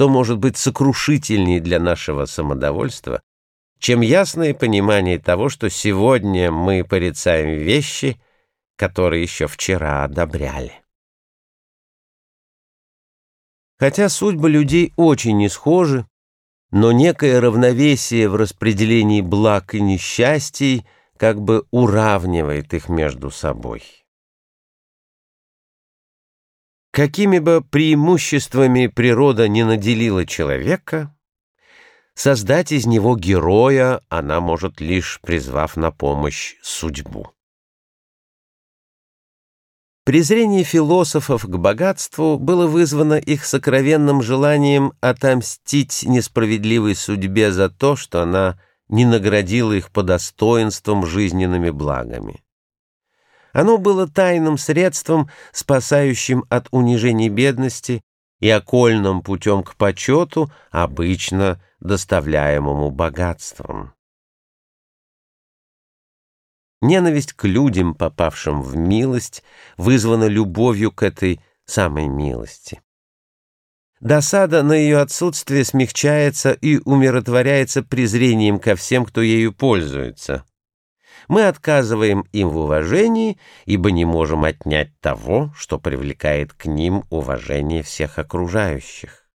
что может быть сокрушительнее для нашего самодовольства, чем ясное понимание того, что сегодня мы порицаем вещи, которые еще вчера одобряли. Хотя судьбы людей очень не схожи, но некое равновесие в распределении благ и несчастий как бы уравнивает их между собой. Какими бы преимуществами природа не наделила человека, создать из него героя она может лишь призвав на помощь судьбу. Презрение философов к богатству было вызвано их сокровенным желанием отомстить несправедливой судьбе за то, что она не наградила их по достоинствам жизненными благами. Оно было тайным средством, спасающим от унижений бедности и окольным путем к почету, обычно доставляемому богатством. Ненависть к людям, попавшим в милость, вызвана любовью к этой самой милости. Досада на ее отсутствие смягчается и умиротворяется презрением ко всем, кто ею пользуется. Мы отказываем им в уважении, ибо не можем отнять того, что привлекает к ним уважение всех окружающих.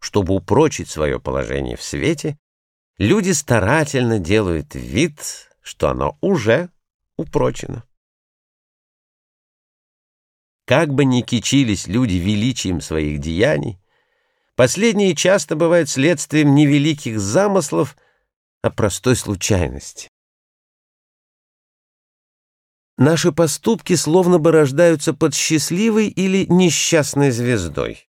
Чтобы упрочить свое положение в свете, люди старательно делают вид, что оно уже упрочено. Как бы ни кичились люди величием своих деяний, последние часто бывают следствием невеликих замыслов, а простой случайности. Наши поступки словно бы рождаются под счастливой или несчастной звездой.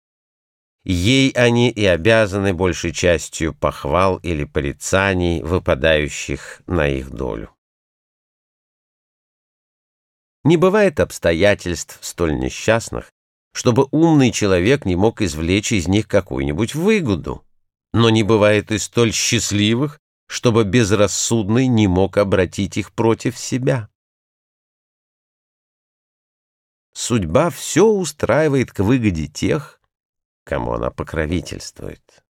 Ей они и обязаны большей частью похвал или порицаний, выпадающих на их долю. Не бывает обстоятельств столь несчастных, чтобы умный человек не мог извлечь из них какую-нибудь выгоду, но не бывает и столь счастливых, чтобы безрассудный не мог обратить их против себя. Судьба все устраивает к выгоде тех, кому она покровительствует.